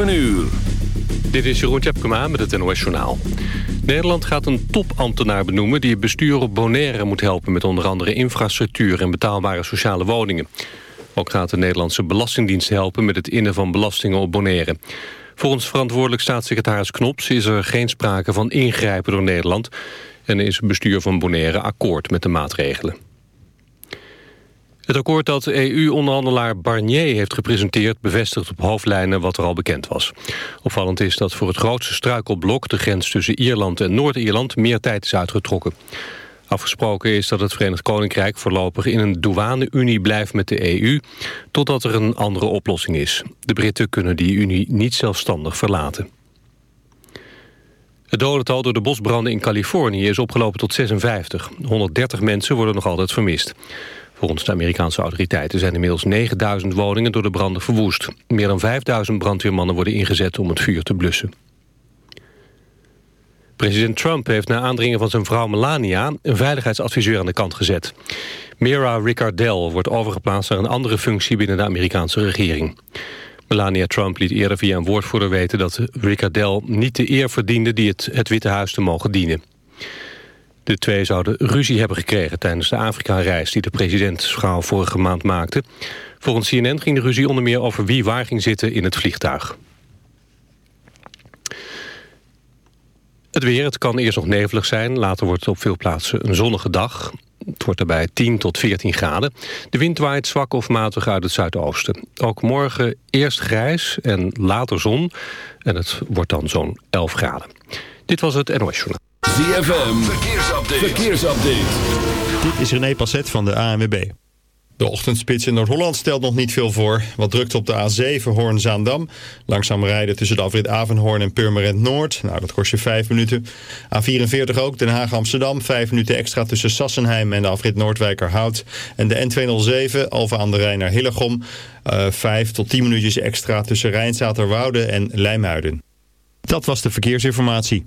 7 uur. Dit is Jeroen Tjepkema met het NOS Journaal. Nederland gaat een topambtenaar benoemen... die het bestuur op Bonaire moet helpen... met onder andere infrastructuur en betaalbare sociale woningen. Ook gaat de Nederlandse Belastingdienst helpen... met het innen van belastingen op Bonaire. Volgens verantwoordelijk staatssecretaris Knops... is er geen sprake van ingrijpen door Nederland... en is het bestuur van Bonaire akkoord met de maatregelen. Het akkoord dat EU-onderhandelaar Barnier heeft gepresenteerd... bevestigt op hoofdlijnen wat er al bekend was. Opvallend is dat voor het grootste struikelblok... de grens tussen Ierland en Noord-Ierland meer tijd is uitgetrokken. Afgesproken is dat het Verenigd Koninkrijk voorlopig in een douane-unie blijft met de EU... totdat er een andere oplossing is. De Britten kunnen die unie niet zelfstandig verlaten. Het dodental door de bosbranden in Californië is opgelopen tot 56. 130 mensen worden nog altijd vermist. Volgens de Amerikaanse autoriteiten zijn inmiddels 9000 woningen door de branden verwoest. Meer dan 5000 brandweermannen worden ingezet om het vuur te blussen. President Trump heeft na aandringen van zijn vrouw Melania... een veiligheidsadviseur aan de kant gezet. Mira Ricardel wordt overgeplaatst naar een andere functie... binnen de Amerikaanse regering. Melania Trump liet eerder via een woordvoerder weten... dat Ricardel niet de eer verdiende die het, het Witte Huis te mogen dienen. De twee zouden ruzie hebben gekregen tijdens de Afrika-reis... die de presidentsvrouw vorige maand maakte. Volgens CNN ging de ruzie onder meer over wie waar ging zitten in het vliegtuig. Het weer, het kan eerst nog nevelig zijn. Later wordt het op veel plaatsen een zonnige dag. Het wordt daarbij 10 tot 14 graden. De wind waait zwak of matig uit het zuidoosten. Ook morgen eerst grijs en later zon. En het wordt dan zo'n 11 graden. Dit was het NOS Journaal. ZFM, verkeersupdate. verkeersupdate. Dit is René Passet van de ANWB. De ochtendspits in Noord-Holland stelt nog niet veel voor. Wat drukt op de A7 Hoorn-Zaandam. Langzaam rijden tussen de afrit Avenhoorn en Purmerend Noord. Nou, dat kost je 5 minuten. A44 ook, Den Haag-Amsterdam. 5 minuten extra tussen Sassenheim en de afrit Noordwijkerhout. En de N207 Alfa aan de Rijn naar Hillegom. Uh, eh, 5 tot 10 minuutjes extra tussen Rijnzaterwoude en Lijmuiden. Dat was de verkeersinformatie.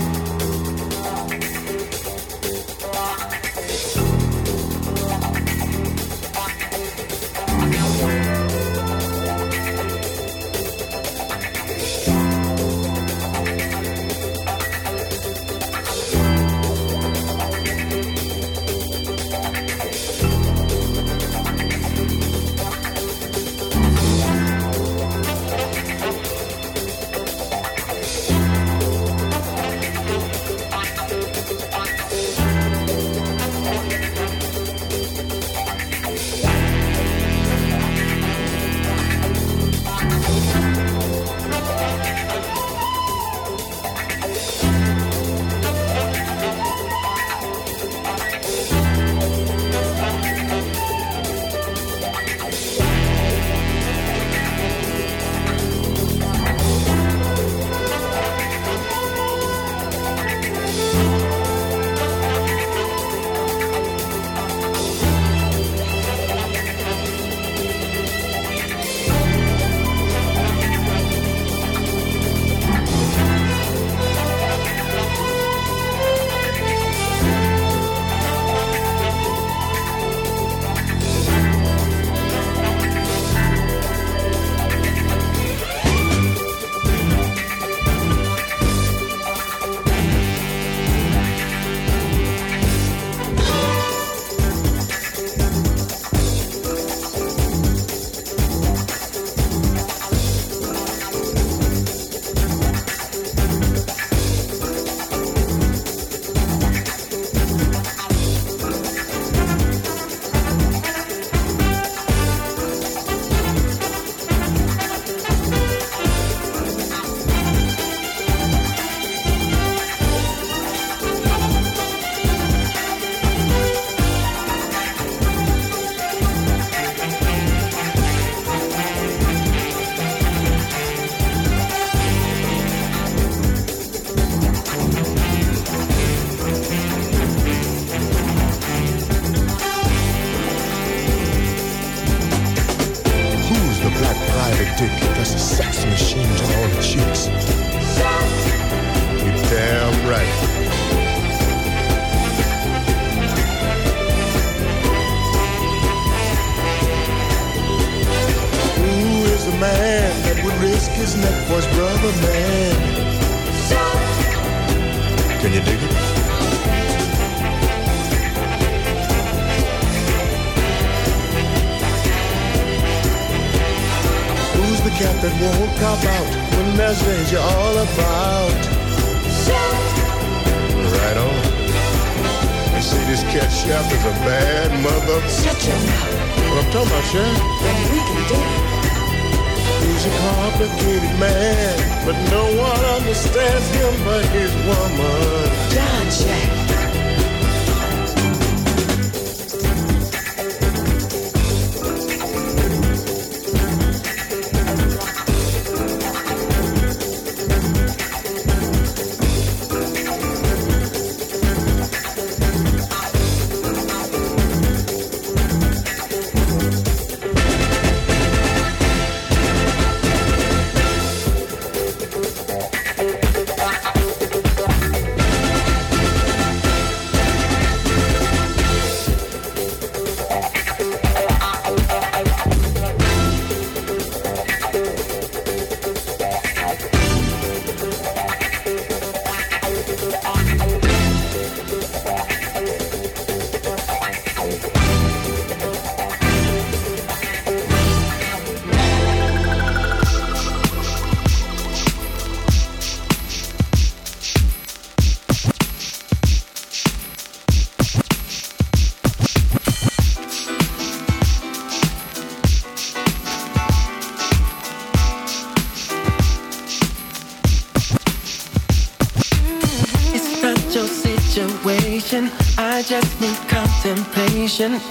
patient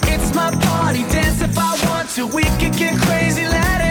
my party. Dance if I want to. We can get crazy. Let it.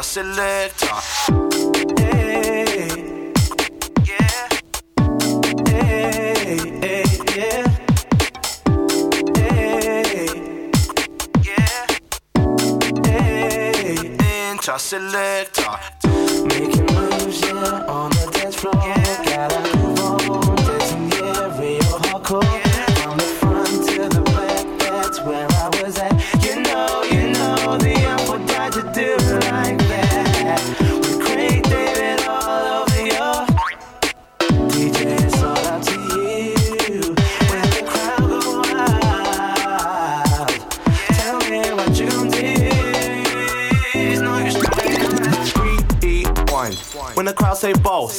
Selector. Enter selector.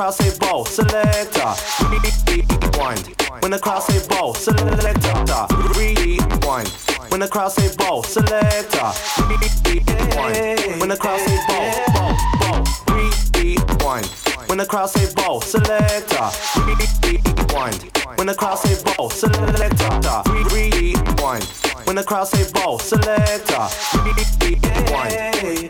Crowd say ball, selector. Rewind. When the crowd say ball, selector. Rewind. When the crowd say ball, selector. Rewind. When the crowd say ball, ball, ball. Rewind. When the crowd say ball, selector. Rewind. When the crowd say ball, selector. Rewind. When the crowd say ball, selector. Rewind.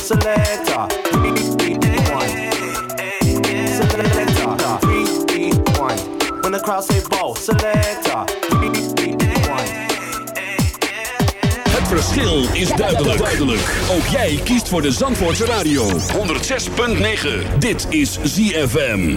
selector. Rewind. Selector. Rewind. When the crowd say ball, selector. Rewind. Het verschil is duidelijk. duidelijk. Ook jij kiest voor de Zandvoortse Radio. 106.9. Dit is ZFM.